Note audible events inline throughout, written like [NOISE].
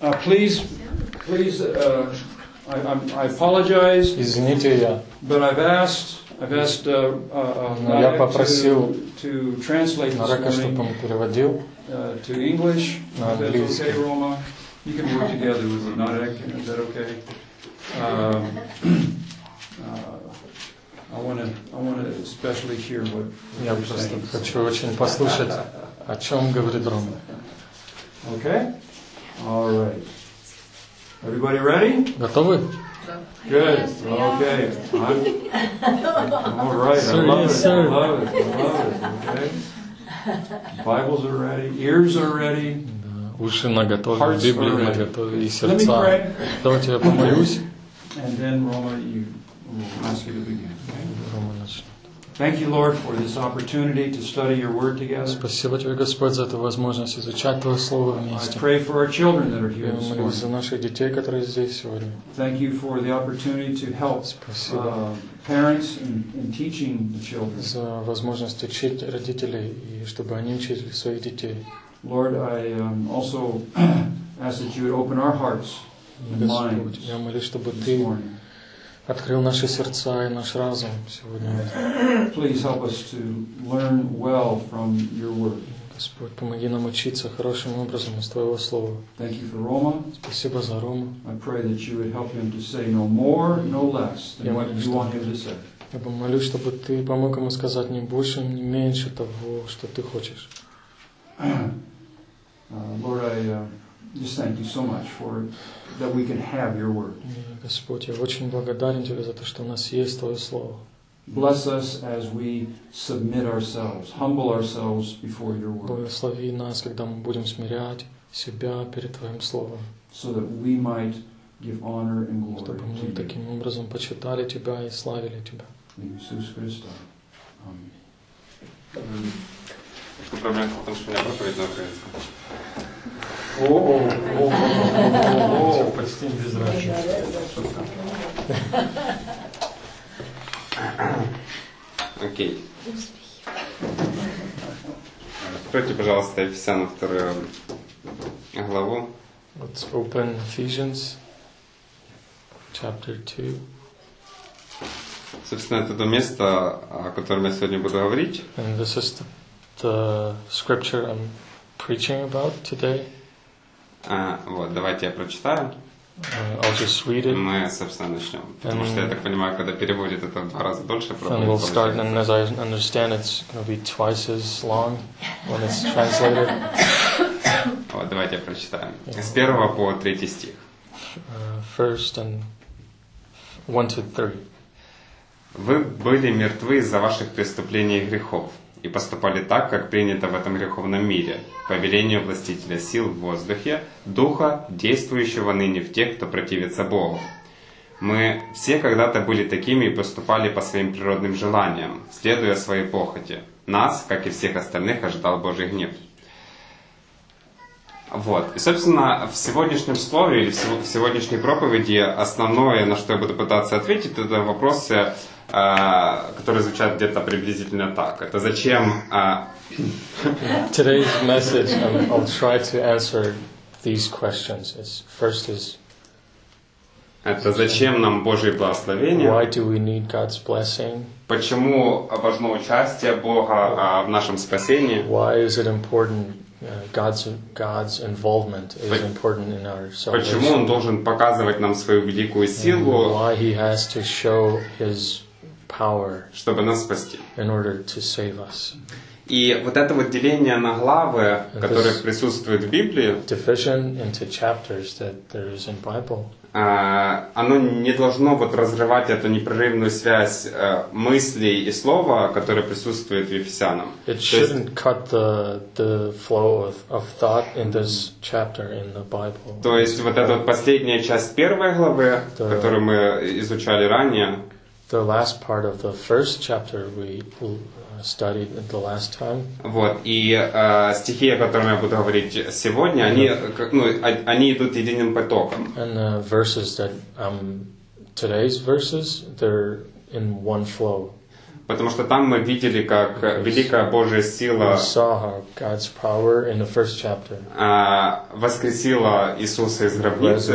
Uh, please, please, uh, I, I'm- I apologize, Извините, я but I've asked, I've asked uh, uh, Ну, я Marek попросил to, to translate this Нарека, чтобы morning он переводил. uh, to English. На If that's английский. okay, Roma? You can work together with Narek, is that okay? Um, [CLEARS THROAT] uh, I want to, I want to especially hear what Я you're просто saying. хочу очень послушать, о чем говорит Рома. Okay? All right. Everybody ready? Готовы? Good. Okay. I'm, all right. I Sir, love yes, it. sir. I love it. I love it. Okay. Bibles are ready. Ears are ready. Да, уши наготове, Hearts Библия are ready. наготове и Let me сердца. pray, Давайте я помолюсь. and then Roma, you will ask you to begin. Okay? Рома начнет. Thank you, Lord, for this opportunity to study your Word together. Спасибо тебе, Господь, за эту возможность изучать Твое Слово I вместе. pray for our children that are here Я this молюсь за morning. наших детей, которые здесь сегодня. Thank you for the opportunity to help Спасибо uh, parents in, in teaching the children. за возможность учить родителей и чтобы они учили своих детей. Lord, I um, also [CLEARS THROAT] ask that you would open our hearts and Господь, minds я молюсь, чтобы this Ты morning. открыл наши сердца и наш разум сегодня. Please help us to learn well from your Word. Господь, помоги нам учиться хорошим образом из Твоего Слова. Thank you for Roma. Спасибо за Рому. I pray that you would help him to say no more, no less than what you want him to say. Я помолюсь, чтобы Ты помог ему сказать не больше, не меньше того, что Ты хочешь. [CLEARS THROAT] Uh, Lord, I uh, just thank you so much for that we can have your word. Господь, я очень благодарен Тебе за то, что у нас есть Твое Слово. Bless us as we submit ourselves, humble ourselves before your word, Благослови нас, когда мы будем смирять себя перед Твоим Словом, so that we might give honor and glory чтобы мы таким образом почитали Тебя и славили Тебя. Jesus Christ. Amen. Что проблема в том, что у меня проповедь на украинском. О, Почти без разницы. Окей. Откройте, пожалуйста, Ефесяна вторую главу. Let's open Ephesians chapter 2. Собственно, это то место, о котором я сегодня буду говорить. And this is the, the scripture I'm preaching about today. А, вот, давайте я прочитаю. Uh, I'll just read it мы, собственно, начнем. Потому что я так понимаю, когда переводит это в два раза дольше and проповедь we'll start. And as I understand, it's going to be twice as long when it's translated. [COUGHS] Вот, давайте я прочитаю. С первого по третий стих. Uh, first and 1 to 3. Вы были мертвы из-за ваших преступлений и грехов, и поступали так, как принято в этом греховном мире, по велению властителя сил в воздухе, духа, действующего ныне в тех, кто противится Богу. Мы все когда-то были такими и поступали по своим природным желаниям, следуя своей похоти. Нас, как и всех остальных, ожидал Божий гнев. Вот. И, собственно, в сегодняшнем слове или в сего- в сегодняшней проповеди основное, на что я буду пытаться ответить, это вопросы, которые звучат где-то приблизительно так. Это зачем... а, Today's message, um, I'll try to answer these questions. It's, first is, Это зачем нам Божье благословение? why do we need God's blessing? Почему важно участие Бога а, в нашем спасении? Why is it important? Uh, God's God's involvement is important in our Почему Он salvation. должен показывать нам свою великую And силу, why He has to show His power чтобы нас спасти? in order to save us. И вот это вот деление на главы, которое присутствует в Библии, into chapters that there is in Bible. а, оно не должно вот разрывать эту непрерывную связь э, мыслей и слова, которое присутствует в Ефесянам. It То есть, shouldn't cut the the flow of, of thought in this chapter in the Bible. то есть вот эта вот последняя часть первой главы, которую мы изучали ранее, The last part of the first chapter we uh, studied the last time, вот, и э, стихи, о которых я буду говорить сегодня, они, как- ну, о- они идут единым потоком. and the verses that um, today's verses they're in one flow. Потому что там мы видели, как э, великая Божья сила God's power in the first chapter а, воскресила Иисуса из гробницы.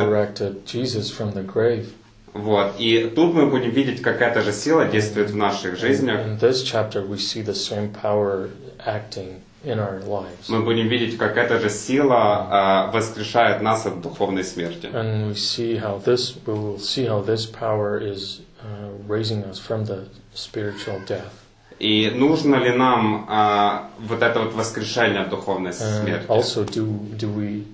Вот. И тут мы будем видеть, как эта же сила действует в наших жизнях. In this chapter, we see the same power acting in our lives. Мы будем видеть, как эта же сила а, воскрешает нас от духовной смерти. And we see how this, we will see how this power is uh, raising us from the spiritual death. И нужно ли нам а, вот это вот воскрешение от духовной And смерти? also, do, do we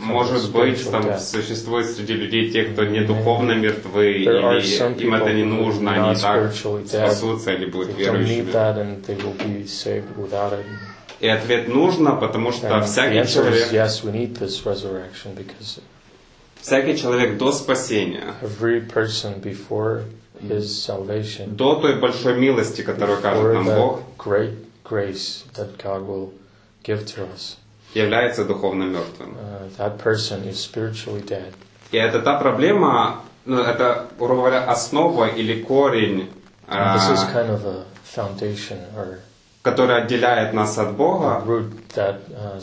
Может быть, там существует среди людей те, кто не духовно мертвы, или им это не нужно, они так спасутся или будут верующими. that and they will be saved without it. И ответ нужно, потому что всякий человек, yes, we need this resurrection because всякий человек до спасения, до той большой милости, которую before нам Бог, grace that God will give to us, является духовно мертвым. uh, that person is spiritually dead. И это та проблема, ну, это, грубо говоря, основа или корень, And this is а, kind of a foundation or который отделяет нас от Бога, that uh,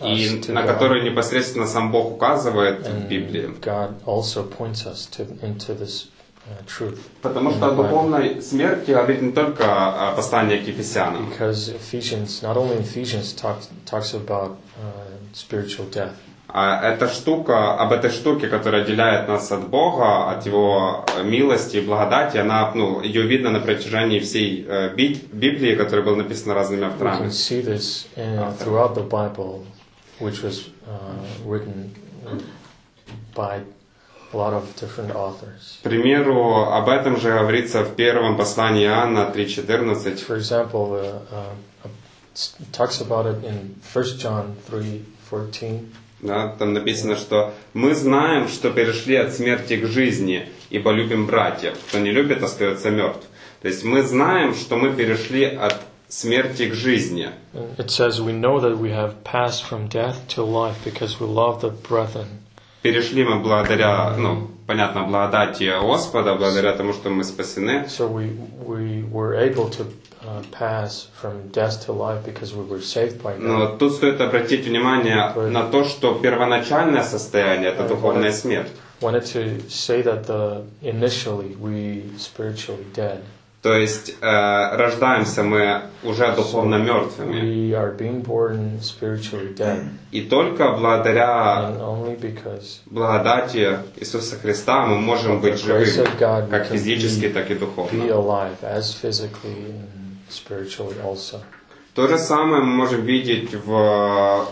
и на God. которую непосредственно сам Бог указывает в Библии. And God also points us to, into this. Потому что о духовной смерти говорит не только о послании к Ефесянам. Because Ephesians, not only Ephesians talks talks about uh, spiritual death, А эта штука, об этой штуке, которая отделяет нас от Бога, от Его милости и благодати, она, ну, ее видно на протяжении всей э, Би- Библии, которая была написана разными we авторами. can see this in, throughout the Bible, which was uh, written by К примеру, об этом же говорится в первом послании Иоанна 3.14. For example, uh, uh, talks about it in 1 John 3:14. Да, там написано, что мы знаем, что перешли от смерти к жизни, ибо любим братьев. Кто не любит, остается мертв. То есть мы знаем, что мы перешли от смерти к жизни. It says, "We know that we have passed from death to life because we love the brethren." Перешли мы благодаря, ну, понятно, благодати Господа, благодаря тому, что мы спасены. So we we were able to uh, pass from death to life because we were saved by God. Но тут стоит обратить внимание на то, что первоначальное состояние – это духовная смерть. Wanted to say that the initially we spiritually dead. То есть э, рождаемся мы уже духовно мертвыми. И только благодаря благодати Иисуса Христа мы можем быть живыми, как физически, так и духовно. То же самое мы можем видеть в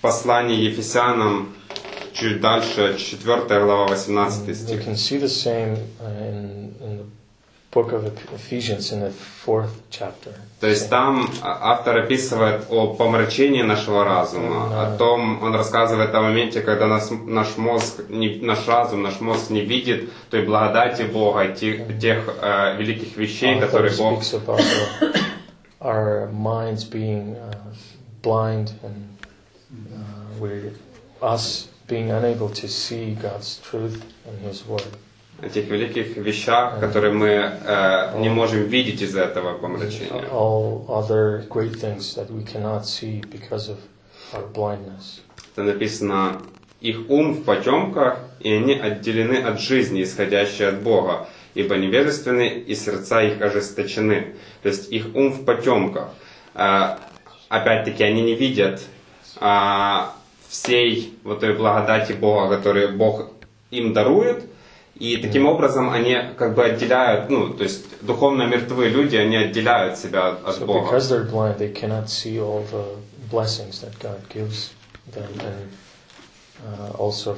послании Ефесянам чуть дальше, 4 глава, 18 We стих. Book of Ephesians in the fourth chapter. То есть там а, автор описывает о помрачении нашего разума, о том, он рассказывает о моменте, когда нас, наш мозг, не- наш разум, наш мозг не видит той благодати Бога, тех, тех э, великих вещей, которые Бог our minds being uh, blind and uh, we us being unable to see God's truth and His Word. О тех великих вещах, которые мы э, не можем видеть из-за этого помрачения. All other great things that we cannot see because of our blindness. Это написано, их ум в потемках, и они отделены от жизни, исходящей от Бога, ибо невежественны и сердца их ожесточены. То есть их ум в потемках. А, опять-таки, они не видят а, всей вот той благодати Бога, которую Бог им дарует, и таким образом они как бы отделяют, ну, то есть духовно мертвые люди, они отделяют себя от, от So Бога. because they're blind, they cannot see all the blessings that God gives them, and uh, also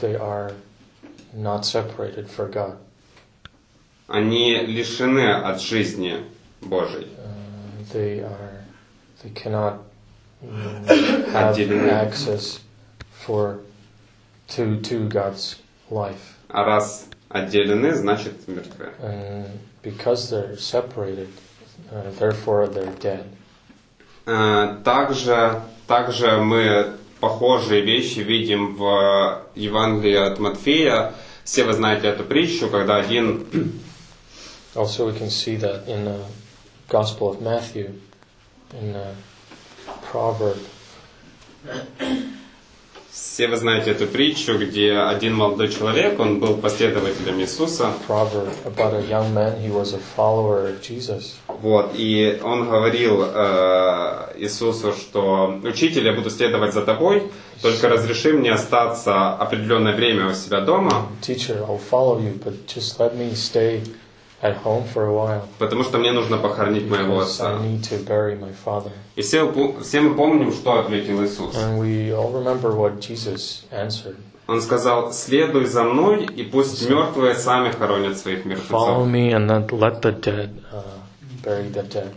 they are not separated for God. Они лишены от жизни Божьей. Uh, they are they cannot mm, have access for to to God's life, А раз отделены, значит мертвы. and because they're separated, uh, therefore they're dead. Э, Также, также мы похожие вещи видим в Евангелии от Матфея. Все вы знаете эту притчу, когда один [CLEARS THROAT] Also, we can see that in the Gospel of Matthew, in the proverb, Все вы знаете эту притчу, где один молодой человек, он был последователем Иисуса, proverb about a young man. He was a follower of Jesus. вот, и он говорил э, Иисусу, что «Учитель, я буду следовать за тобой, только разреши мне остаться определенное время у себя дома, Teacher, I'll follow you, but just let me stay at home for a while потому что мне нужно похоронить моего because I отца». need to bury my father. И все, все мы помним, что ответил Иисус. And we all remember what Jesus answered. Он сказал, следуй за мной, и пусть мертвые сами хоронят своих Follow мертвецов. me and let the dead uh, bury the dead.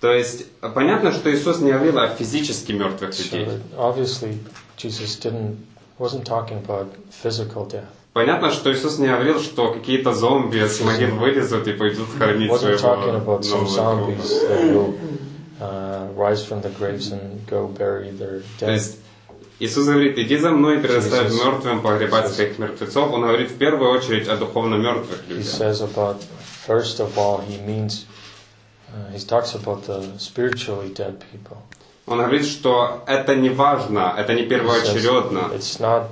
То есть, понятно, что Иисус не говорил о физически мертвых So людей. that obviously, Jesus didn't wasn't talking about physical death. Понятно, что Иисус не говорил, что какие-то зомби с могил вылезут и пойдут wasn't своего нового uh, То есть, Иисус говорит, иди за мной, предоставь Jesus. мертвым погребать своих мертвецов. Он говорит в первую очередь о духовно мертвых He людях. says about first of all, he means uh, he talks about the spiritually dead people. Он говорит, что это не важно, это не первоочередно. It's not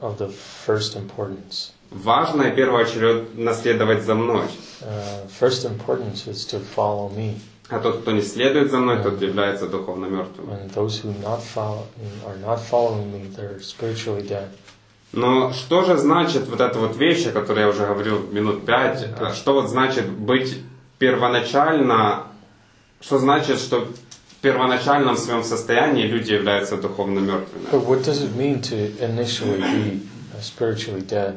of the first importance. Важно первоочередно следовать за мной. Uh, first importance is to follow me, А тот, кто не следует за мной, тот является духовно мертвым. and those who not follow are not following me, they're spiritually dead. Но что же значит вот эта вот вещь, о которой я уже говорил минут пять? А Что вот значит быть первоначально, что значит, что первоначальном своем состоянии люди являются духовно мертвыми? But what does it mean to initially be uh, spiritually dead?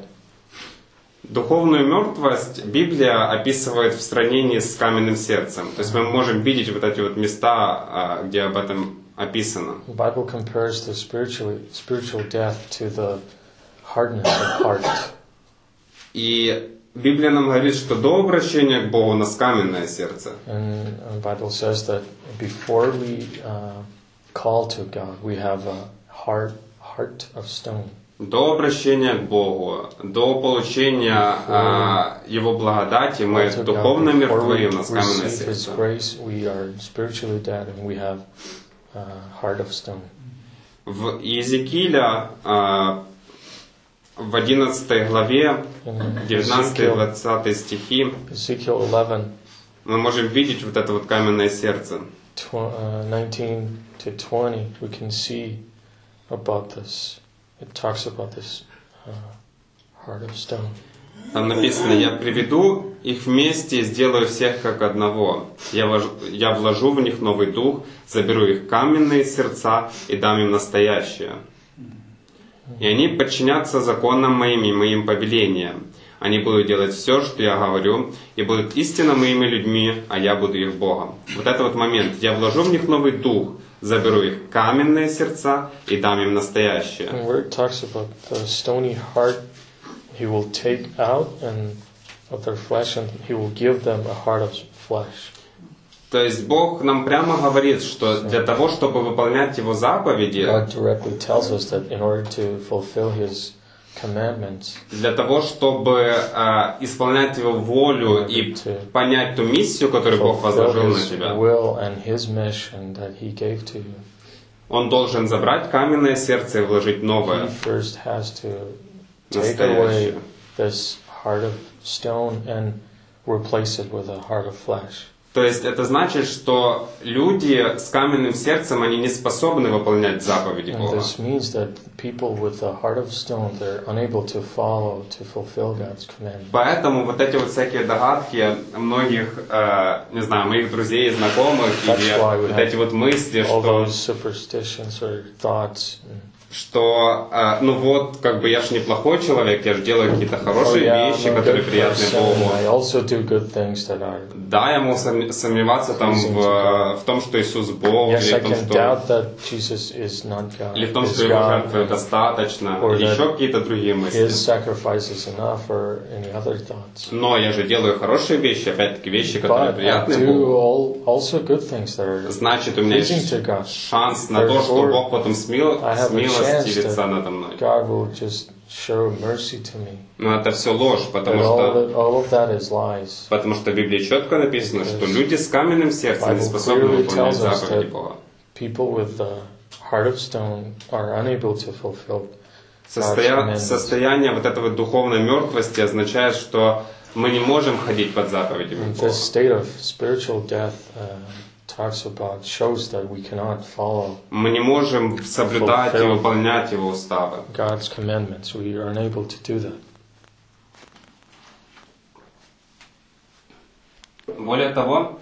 Духовную мертвость Библия описывает в сравнении с каменным сердцем. То есть мы можем видеть вот эти вот места, а, где об этом описано. The Bible compares the spiritually spiritual death to the hardness of heart. И Библия нам говорит, что до обращения к Богу у нас каменное сердце. And the Bible says that before we uh, call to God, we have a heart heart of stone. До обращения к Богу, до получения а, Его благодати мы духовно мертвы, у нас каменное сердце. grace, we are spiritually dead, and we have a heart of stone. В Иезекииля а, в 11 главе, In 19-20 Ezekiel, стихи, Ezekiel 11, мы можем видеть вот это вот каменное сердце. tw- uh, 19 to 20, we can see about this. It talks about this uh, heart of stone. Там написано, я приведу их вместе и сделаю всех как одного. Я, вож- я вложу в них новый дух, заберу их каменные сердца и дам им настоящее. И они подчинятся законам моим и моим повелениям. Они будут делать все, что я говорю, и будут истинно моими людьми, а я буду их Богом. Вот это вот момент. Я вложу в них новый дух, заберу их каменные сердца и дам им настоящее. He will take out and of their flesh, and he will give them a heart of flesh. То есть Бог нам прямо говорит, что для того, чтобы выполнять Его заповеди, для того, чтобы э, исполнять Его волю и понять ту миссию, которую Бог возложил на тебя, Он должен забрать каменное сердце и вложить новое, настоящее. replace it with a heart of flesh. То есть это значит, что люди с каменным сердцем, они не способны выполнять заповеди Бога. this means that people with a heart of stone, they're unable to follow, to fulfill God's commandments. Поэтому вот эти вот всякие догадки многих, э, не знаю, моих друзей, знакомых, That's или вот эти вот мысли, All что those superstitions or thoughts. Что, э, ну вот, как бы я же неплохой человек, я же делаю какие-то Oh, хорошие yeah, вещи, a которые приятны. Богу. Да, я мог сом- сомневаться там в, в том, что Иисус Бог, Yes, или в том, что, или в том, что его жертвы достаточно, Or или еще какие-то другие мысли. Но я же делаю хорошие вещи, опять-таки вещи, которые But приятны Богу. all, Значит, у меня есть шанс на то, что Бог потом смил, I смилостивится that надо мной. God will just show mercy to me. Но это все ложь, потому all, что, the, all of that is lies. потому что в Библии четко написано, что люди с каменным сердцем не способны выполнять заповеди Бога. People with the heart of stone are unable to fulfill. Состоя-. Состояние вот этой вот духовной мертвости означает, что мы не можем ходить под заповедями Бога. Uh, Мы не можем соблюдать и выполнять Его уставы. God's commandments. We are unable to do that. Более того,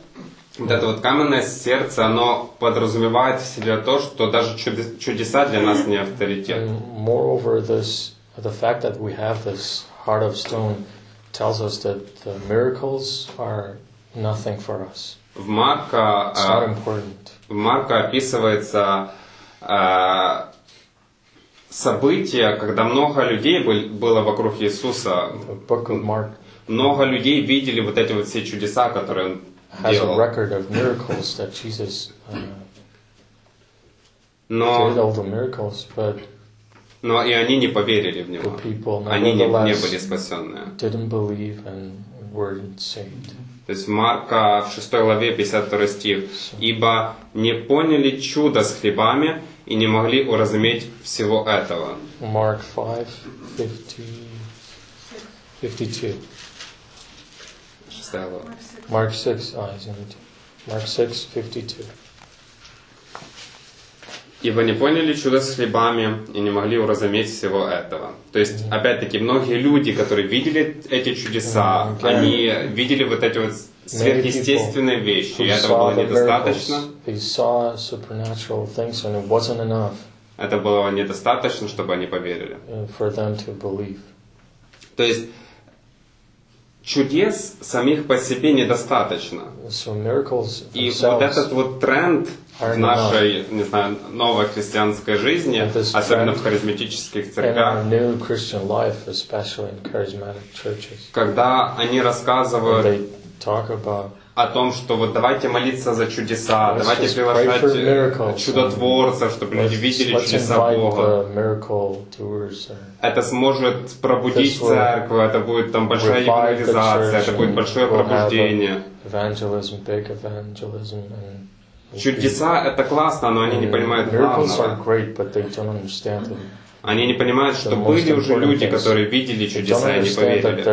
вот это вот каменное сердце, оно подразумевает в себе то, что даже чуде- чудеса для нас не авторитет. Moreover, this the fact that we have this heart of stone tells us that the miracles are nothing for us. В Марка, It's not important. в Марка описывается э, событие, когда много людей был- было вокруг Иисуса. The book of Mark Много людей видели вот эти вот все чудеса, которые он has a делал. record of miracles that Jesus uh, Но, all the miracles, but но и они не поверили в него. people Они не, не были спасенные. didn't believe and weren't saved. То есть Марка в 6 главе 52 стих. «Ибо не поняли чудо с хлебами и не могли уразуметь всего этого». Mark 5, 50, 52. 6 глава. Mark 6, ah, isn't it? Mark 6, 52. «Ибо не поняли чудо с хлебами и не могли уразуметь всего этого». То есть, опять-таки, многие люди, которые видели эти чудеса, да. они видели вот эти вот сверхъестественные вещи, и этого было недостаточно. Это было недостаточно, чтобы они поверили. uh. То есть, чудес самих по себе недостаточно. So И вот этот вот тренд в нашей, не знаю, новой христианской жизни, особенно в харизматических церквях, когда они рассказывают о том, что вот давайте молиться за чудеса, Let's давайте приглашать чудотворцев, чтобы люди видели чудеса Бога. Это сможет пробудить церковь, это будет там большая евангелизация, это будет большое we'll пробуждение. evangelism, big evangelism, and Чудеса это классно, но они не And понимают главного. Они не понимают, что были уже люди, которые видели чудеса и не поверили.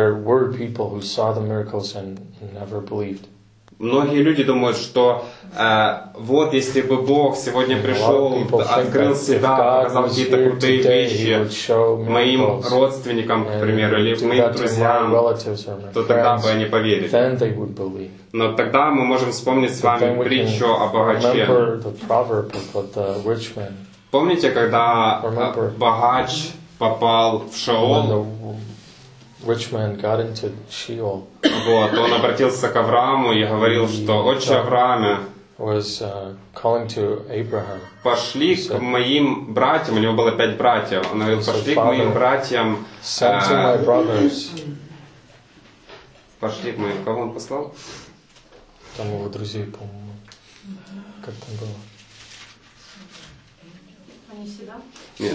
Многие люди думают, что э, вот если бы Бог сегодня пришел, открыл себя, показал какие-то крутые вещи моим родственникам, к примеру, или моим друзьям, то тогда бы они поверили. Но тогда мы можем вспомнить с вами притчу о богаче. Помните, когда э, богач попал в Шаол, rich man got into Sheol, вот, он обратился к Аврааму и говорил, что «Отче Аврааме, was uh, calling to Abraham. пошли к моим братьям», у него было пять братьев, он говорил, «Пошли к моим братьям, Send to э, my brothers. пошли к моим...» Кого он послал? Там его друзей, по-моему. Как там было? Они всегда? Нет.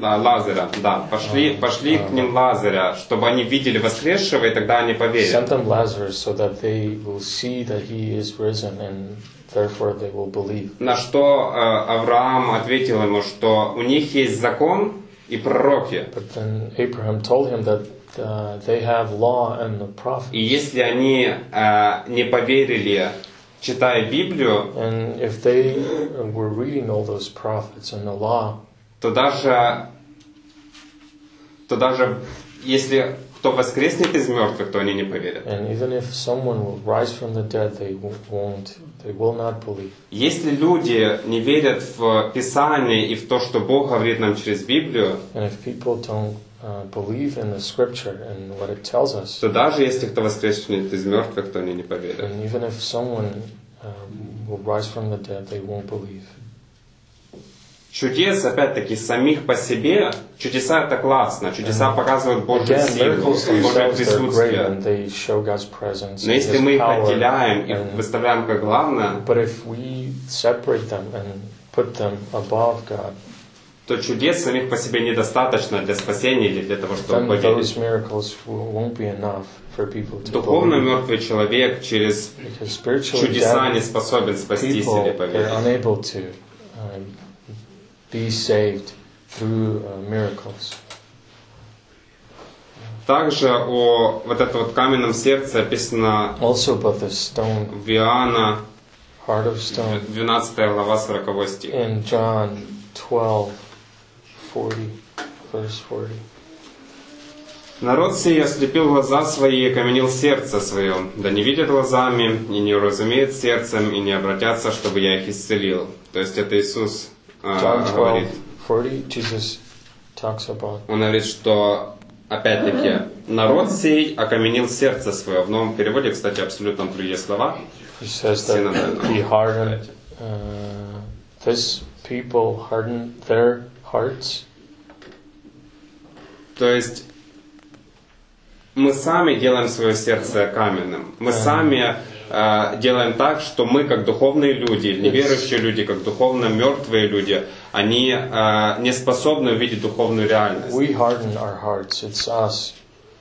Да, Лазаря, да. Пошли, А, пошли а, к ним Лазаря, чтобы они видели воскресшего, и тогда они поверят. Send them Lazarus so that they will see that he is risen and therefore they will believe. На что э, Авраам ответил ему, что у них есть закон и пророки. But then Abraham told him that uh, they have law and the prophet. И если они э, не поверили, читая Библию, And if they were reading all those prophets and the law, то даже, то даже если кто воскреснет из мертвых, то они не поверят. and even if someone will rise from the dead, they won't, they will not believe. Если люди не верят в Писание и в то, что Бог говорит нам через Библию, And if people don't uh, believe in the scripture and what it tells us, то даже если кто воскреснет из мертвых, то они не поверят. and even if someone um, will rise from the dead, they won't believe. Чудес, опять-таки, самих по себе, чудеса это классно, чудеса показывают Божью силу, Божье присутствие. Но если мы их отделяем и выставляем как главное, то чудес самих по себе недостаточно для спасения или для того, чтобы поверить. Духовно мертвый человек через чудеса не способен спастись или поверить. Uh, be saved through miracles. Также о вот этом вот каменном сердце описано Also about the stone, в Иоанна heart of stone, 12 глава 40 стих. in John 12, 40, verse 40. Народ сей ослепил глаза свои и окаменил сердце свое, да не видят глазами, и не уразумеют сердцем, и не обратятся, чтобы я их исцелил. То есть это Иисус э, John говорит. 12, 40, Jesus talks about Он говорит, что опять-таки народ сей окаменил сердце свое. В новом переводе, кстати, абсолютно другие слова. He says that he hardened, uh, this people hardened their hearts. То есть мы сами делаем свое сердце каменным. Мы сами э, делаем так, что мы, как духовные люди, неверующие люди, как духовно мертвые люди, они э, не способны увидеть духовную реальность. We harden our hearts, it's us.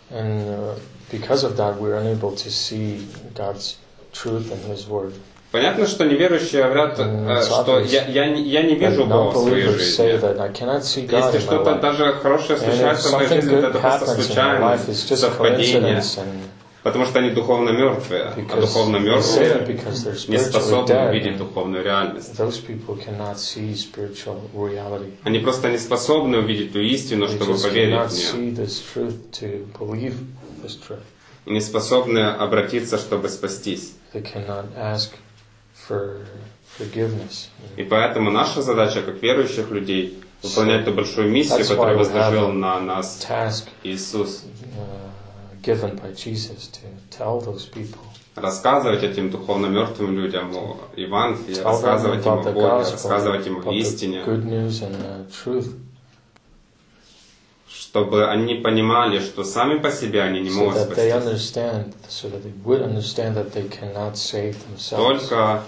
And uh, because of that, we're unable to see God's truth and His Word. Понятно, что неверующие говорят, э, что я, я, я не вижу Бога в своей жизни. Если что-то даже хорошее случается в моей жизни, это просто случайность, совпадение. Потому что они духовно мертвые. А духовно мертвые не способны dead, увидеть духовную реальность. Они просто не способны увидеть ту истину, чтобы поверить в нее. не способны обратиться, чтобы спастись. И поэтому наша задача, как верующих людей, выполнять ту большую миссию, которую возложил на нас Иисус. uh, given by Jesus to tell those people, Рассказывать этим духовно мертвым людям о Евангелии, рассказывать им о Боге, рассказывать им about о the истине, good news and uh, truth, чтобы они понимали, что сами по себе они не могут спастись. themselves Только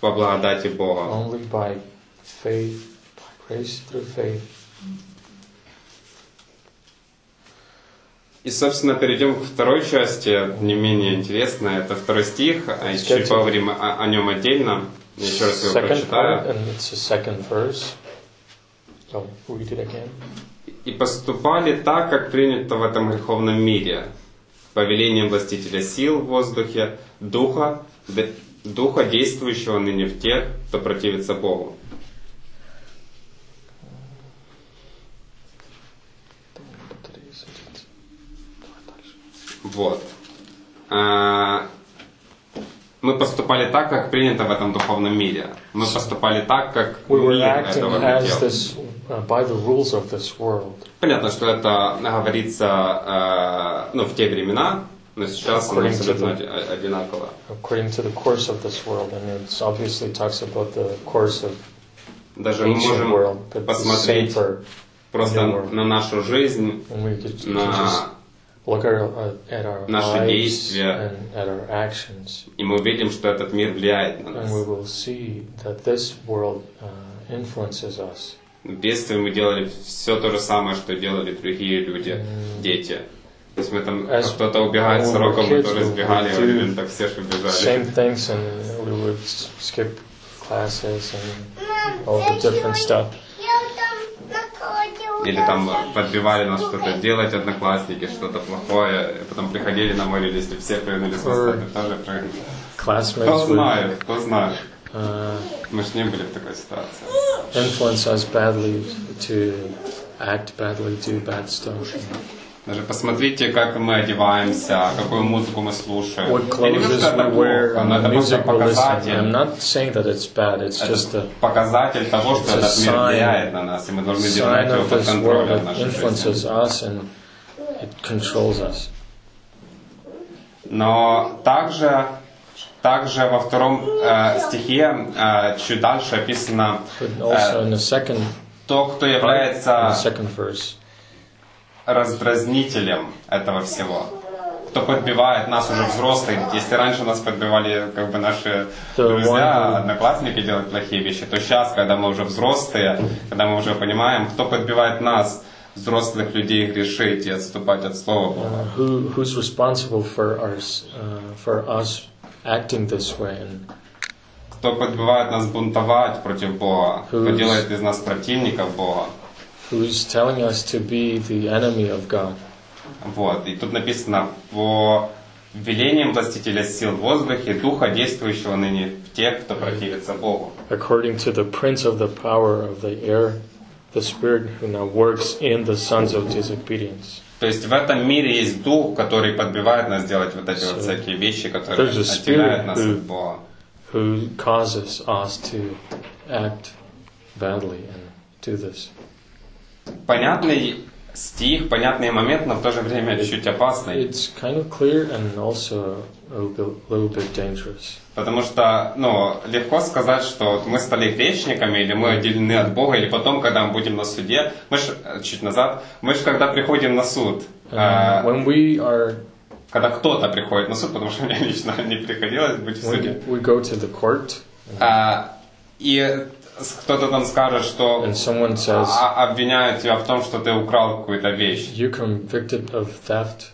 по благодати Бога. only by faith, by grace through faith. И, собственно, перейдем к второй части, не менее интересной. Это второй стих, а to- поговорим о, о нем отдельно. Я еще раз его прочитаю. «И поступали так, как принято в этом греховном мире, повелением властителя сил в воздухе, духа, духа, действующего ныне в тех, кто противится Богу». Вот. А, Мы поступали так, как принято в этом духовном мире. Мы поступали так, как We were мир acting этого as хотел. this uh, by the rules of this world. Понятно, что это говорится э, ну, в те времена, но сейчас оно абсолютно the- оди- одинаково. according to the course of this world, and it obviously talks about the course of Даже мы можем world, посмотреть просто на нашу жизнь, на, look at our, at our Наши lives действия. and at our actions, и мы увидим, что этот мир влияет на and we нас. will see that this world uh, influences us. В детстве мы делали все то же самое, что делали другие люди, дети. То есть мы там, кто-то убегает с уроком, мы тоже сбегали, «Ну, так все же убежали. Same things, and we would skip classes and all the different stuff. Или там подбивали нас что-то делать, одноклассники, что-то плохое, потом приходили на море, если все прыгнули с моста, ты тоже прыгнул. Кто знает, кто знает. uh, Мы ж не были в такой ситуации. influence us badly to act badly, do bad stuff. Даже посмотрите, как мы одеваемся, какую музыку мы слушаем. What clothes это we wear, но это просто listen. I'm показатель. not saying that it's bad. It's just a показатель того, что этот мир влияет на нас, и мы должны держать его под контролем нашей жизни. it controls us. Но также, также во втором э, стихе э, чуть дальше описано second то, кто является verse, раздразнителем этого всего. кто подбивает нас уже взрослых. Если раньше нас подбивали как бы наши друзья, одноклассники делать плохие вещи, то сейчас, когда мы уже взрослые, когда мы уже понимаем, кто подбивает нас, взрослых людей, грешить и отступать от Слова Бога. Uh, who who's responsible for our s- uh, for us acting this way and Кто подбивает нас бунтовать против Бога, кто делает из нас противников Бога. Who's telling us to be the enemy of God? Вот. И тут написано по велениям властителя сил в воздухе, духа, действующего ныне в тех, кто противится Богу. According to the prince of the power of the air, the spirit who now works in the sons of disobedience. То есть в этом мире есть дух, который подбивает нас делать вот эти вот So, всякие вещи, которые there's a отделяют spirit нас who- от Бога. who causes us to act badly and do this. Понятный стих, понятный момент, но в то же время чуть опасный. It's kind of clear and also a little bit, little bit dangerous. Потому что, ну, легко сказать, что вот мы стали грешниками, или мы отделены от Бога, или потом, когда мы будем на суде, мы ж, э, чуть назад, мы же когда приходим на суд, Uh, when we are когда кто-то приходит на суд, потому что мне лично [LAUGHS] не приходилось быть в суде, we go to the court а, и кто-то там скажет, что and someone says а- обвиняют тебя в том, что ты украл какую-то вещь. you're convicted of theft,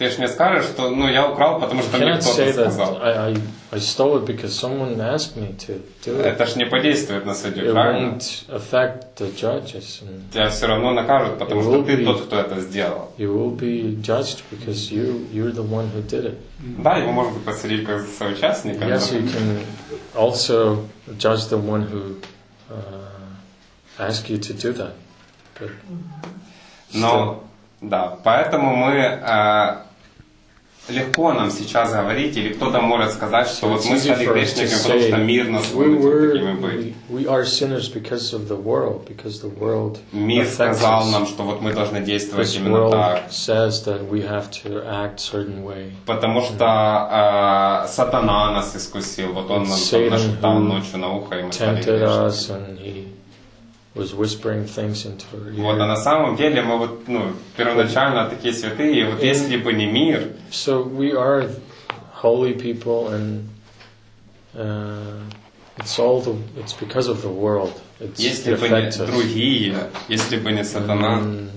Ты же не скажешь, что ну я украл, потому что мне кто-то сказал. I, I, I stole it because someone asked me to do it. Это ж не подействует на судью, It правильно? won't affect the judges, Тебя все равно накажут, потому что ты be- тот, кто это сделал. you will be judged because you you're the one who did it. Да, его можно посадить как соучастника. Yes, you can also judge the one who uh, asked you to do that. But Но, да, поэтому мы э, легко нам сейчас говорить, или кто-то может сказать, что вот мы стали грешниками, потому что мир нас вынудил такими быть. we, we are sinners because of the world, because the world Мир сказал нам, что вот мы должны действовать именно так. says that we have to act certain way. Потому что э, сатана нас искусил, вот он нам нашептал ночью на ухо, и мы стали грешниками. and he was whispering things into our Вот, а ear. на самом деле мы вот, ну, первоначально такие святые, и вот И- если бы не мир, So we are holy people, and uh, it's all the it's because of the world. It's если it бы не affects us. другие, если бы не сатана, And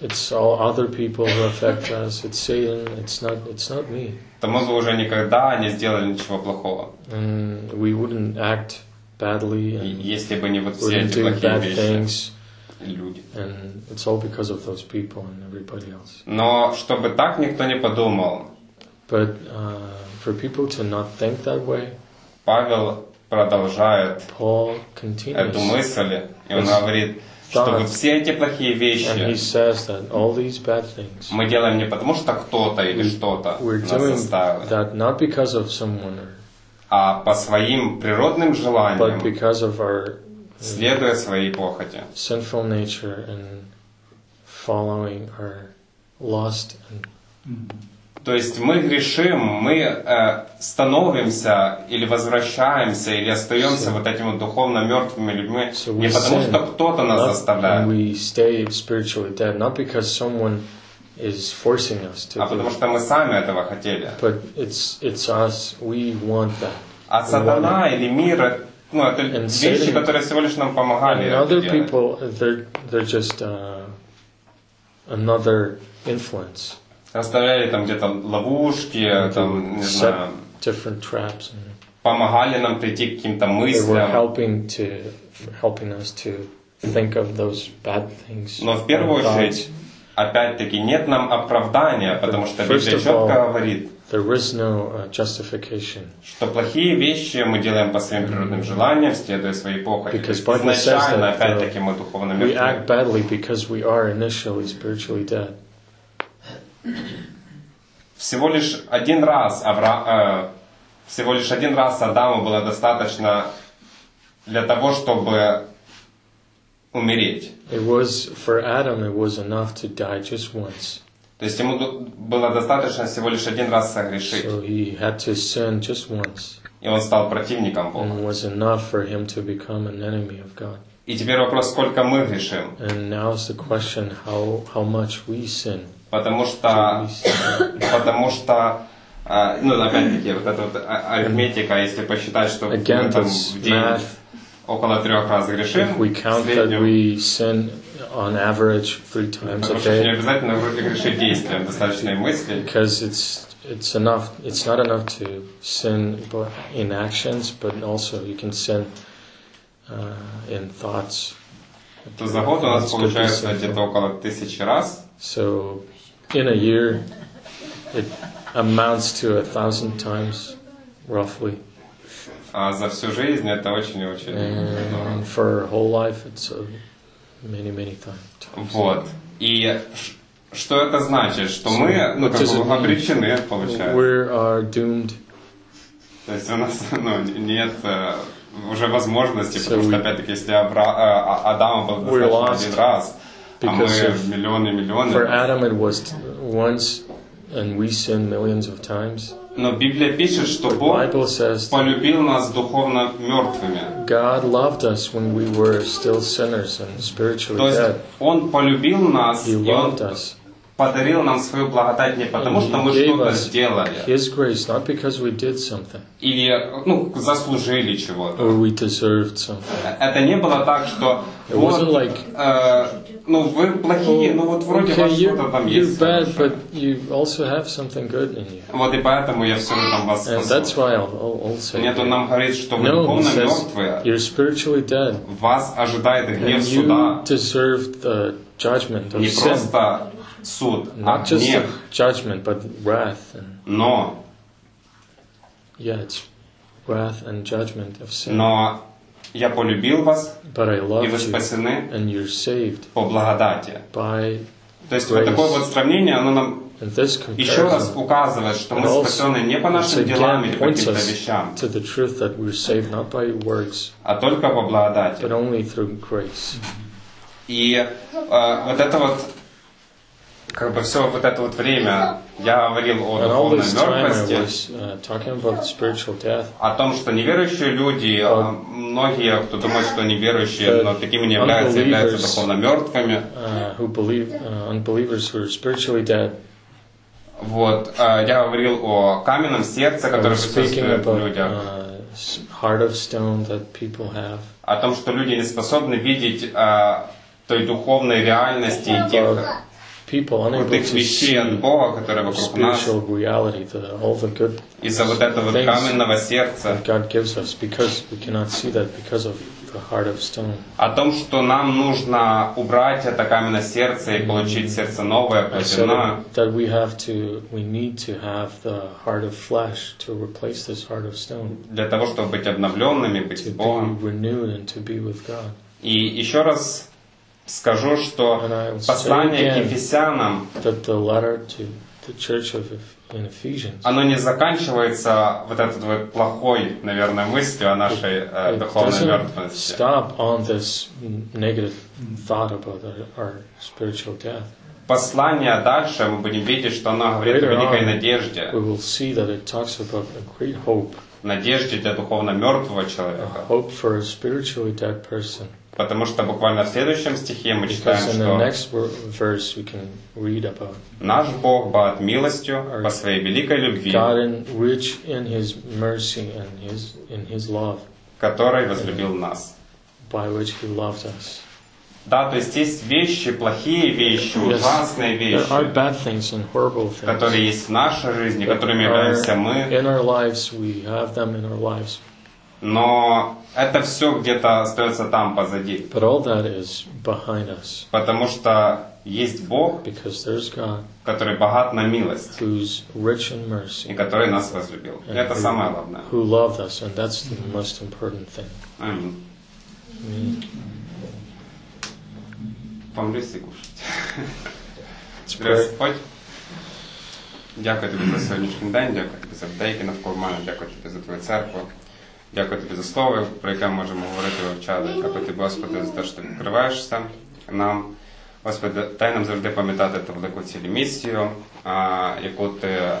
it's all other people who affect us. It's Satan. It's not. It's not me. то мы бы уже никогда не сделали ничего плохого. And we wouldn't act badly and Если бы не вот все wouldn't эти do плохие bad вещи, things. люди. And it's all because of those people and everybody else. Но чтобы так никто не подумал, But uh, for people to not think that way, Павел продолжает Paul эту continues. мысль, и он Yes. говорит, что Да. вот все эти плохие And he вещи says that all these bad things, мы делаем не потому, что кто-то или что-то we're нас doing заставило, that not because of someone, or, а по своим природным but желаниям, because of our следуя своей похоти. sinful nature and following our lust. And То есть мы грешим, мы э, становимся или возвращаемся, или остаемся So- вот этими вот духовно мертвыми людьми So не потому, sin, что кто-то нас not, заставляет, and we stay spiritually dead, not because someone is forcing us to а do потому it, что мы сами этого хотели. but it's it's us. We want that. А We сатана или мир, э, ну, это And вещи, Satan- которые всего лишь нам помогали And это other делать. people, they're they're just uh, another influence, Расставляли там где-то ловушки, там, не set знаю, different traps, and помогали нам прийти к каким-то they were мыслям. helping to helping us to think of those bad things. Но в первую bad очередь, опять-таки, нет нам оправдания, потому что Библия четко говорит. There is no uh, justification что плохие вещи мы делаем по своим природным желаниям, следуя своей похоти. Изначально, uh, опять-таки, мы духовно We мертвы. act badly because we are initially spiritually dead. Всего лишь один раз Авра... э, всего лишь один раз Адаму было достаточно для того, чтобы умереть. It was for Adam. It was enough to die just once. То есть ему было достаточно всего лишь один раз согрешить, So he had to sin just once, и он стал противником Бога. and was enough for him to become an enemy of God. И теперь вопрос, сколько мы грешим. And now is the question how how much we sin. Потому что, [COUGHS] потому что, э, ну, опять-таки, вот эта вот а- арифметика, если посчитать, что Again, там that's в день. около трех раз грешим, If we в count that среднем, we sin on average three times a потому что не day, обязательно вроде грешить действием, достаточно и мысли. because it's it's enough. It's not enough to sin but in actions, but also you can sin uh, in thoughts. то за год у нас That's good получается discipline. где-то около тысячи раз. So, in a year, it amounts to a thousand times, roughly. А за всю жизнь это очень и очень много. And for whole life, it's many, many times. Вот. И что это значит? Что мы, ну, как бы обречены, получается. We are doomed. То есть у нас [LAUGHS] ну, нет э, уже возможности, So потому что, опять-таки, если Абра- э, А- Адама был достаточно один раз, а мы because of- миллионы и миллионы. For Adam, it was once, and we sin millions of times. Но Библия пишет, что Бог полюбил нас духовно мертвыми. God loved us when we were still sinners and spiritually То есть dead. Он полюбил нас, He и Он us. подарил нам свою благодать не потому, And что мы что-то сделали His grace, not because we did something или ну, заслужили чего-то. or we deserved something. Это не было так, что It вот, wasn't like, э, ну вы плохие, ну вот вроде okay, вас что-то you're, там you're есть. bad, хорошее. but you also have something good in you. Вот и поэтому я все там вас And спасу. that's why I'll, I'll, I'll say Нет, он that. нам говорит, что вы No, he духовно says мертвые, you're spiritually dead. вас ожидает гнев And you суда. deserve the judgment of Не sin. просто суд, а Not just гнев. the judgment, but wrath. And Но, yeah, it's wrath and judgment of sin. но я полюбил вас, But I и вы you, спасены and you're saved по благодати. by. То есть вот такое вот сравнение, оно нам еще раз указывает, что мы спасены не по нашим делам или каким-то вещам, to the truth that we're saved not by works, а только по благодати. but only through grace. И э, вот это вот, как бы все вот это вот время, я говорил о духовной мертвости, uh, о том, что неверующие люди, э, многие, кто думает, что они верующие, но такими не являются, являются духовно мертвыми. Uh, uh. Вот, э, я говорил о каменном сердце, которое присутствует в людях, heart of stone that people have. о том, что люди не способны видеть э, той духовной реальности и тех people unable крутых to вещей от Бога, которые вокруг нас, reality, the, all the good из-за вот этого вот things каменного сердца. that God gives us because we cannot see that because of the heart of stone. о том, что нам нужно убрать это каменное сердце и получить сердце новое, плотяное, that we have to, we need to have the heart of flesh to replace this heart of stone, для того, чтобы быть обновленными, быть to с be Богом. renewed and to be with God. И еще раз скажу, что послание к Ефесянам, оно не заканчивается вот этой вот плохой, наверное, мыслью о нашей э, духовной мертвости. our, our. Послание дальше мы будем видеть, что оно говорит о Later великой on, надежде. We will see that it talks about a great hope, Надежде для духовно мертвого a человека. hope for a spiritually dead person. Потому что буквально в следующем стихе мы читаем, что Наш Бог богат милостью по своей великой любви, который возлюбил нас. Да, то есть есть вещи, плохие вещи, Yes, ужасные there are вещи, bad things and horrible things. которые есть в нашей жизни, которыми являемся мы, in our lives. We have them in our lives, но это все где-то остается там позади. but all that is behind us Потому что есть Бог, because there's God который богат на милость who's rich in и mercy, который нас возлюбил. И это самое главное. who loved us, and that's the most important thing. Аминь. I mean, Помолись і кушать. let's [LAUGHS] pray. Господь, дякую тобі за сьогоднішній день, дякую тобі за людей, які навколо мене, дякую тобі за твою церкву. Дякую тобі за слово, про яке можемо говорити вивчати. Дякую тобі, Господи, за те, що ти відкриваєшся нам. Господи, дай нам завжди пам'ятати ту велику цілі місію, яку ти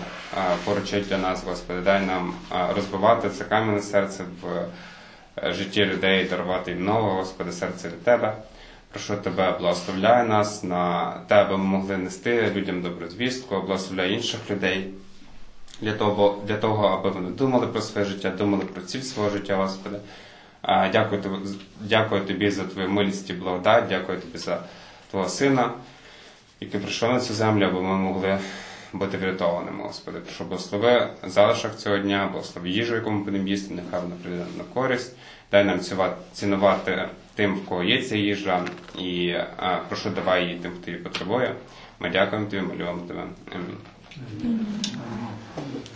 поручив для нас, Господи. Дай нам розбивати це кам'яне серце в е, житті людей, дарувати їм нове, Господи, серце від Тебе. Прошу тебе, благословляй нас на те, аби ми могли нести людям добру звістку, благословляй інших людей. Для того, для того, аби вони думали про своє життя, думали про ціль свого життя, Господи. Дякую тобі, дякую тобі за твою милість і благодать, дякую тобі за твого сина, який прийшов на цю землю, аби ми могли бути врятованими, Господи. Прошу благослови залишок цього дня, благослови їжу, яку ми будемо їсти, нехай вона прийде на користь. Дай нам цінувати тим, в кого є ця їжа, і прошу, давай її тим, хто її потребує. Ми дякуємо тобі, молюємо тебе. Амінь. 嗯。